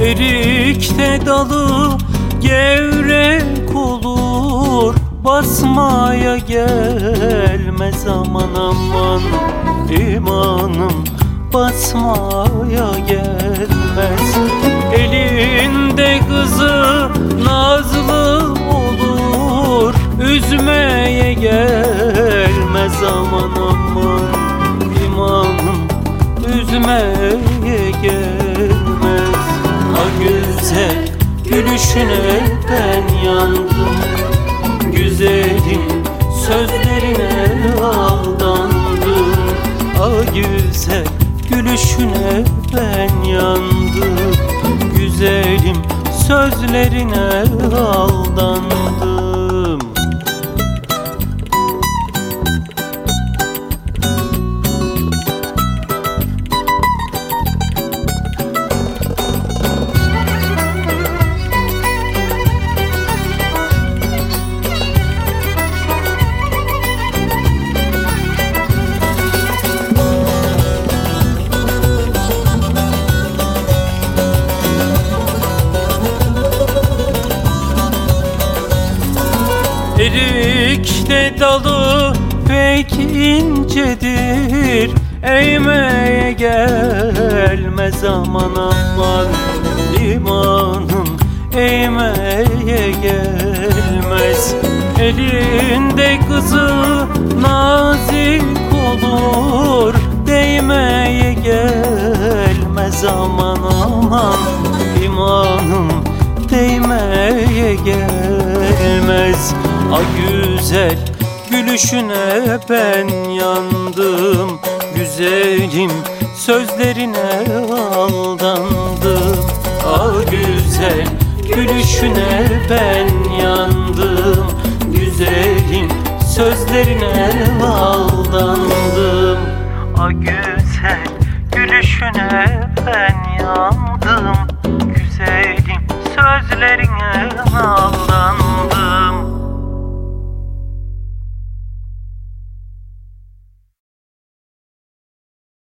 Erikte dalı gevrek olur Basmaya gelmez aman aman. İmanım basmaya gelmez. Elinde kızı nazlı olur. Üzmeye gelmez aman aman. İmanım üzmeye gelmez. Ha güzel gülüşüne ben yandım Güzelim sözlerine aldandım Ah güzel gülüşüne ben yandım. Güzelim sözlerine aldandım Erikte dalı pek incedir. Eğmeye gelmez aman aman Limanım eğmeye gelmez. Elinde kızı nazik olur. Değmeye gelmez aman aman İmanım değmeye gelmez A güzel gülüşüne ben yandım. Güzelim sözlerine aldandım. A güzel gülüşüne ben yandım. Güzelim sözlerine aldandım. A güzel gülüşüne ben yandım. Güzelim sözlerine aldandım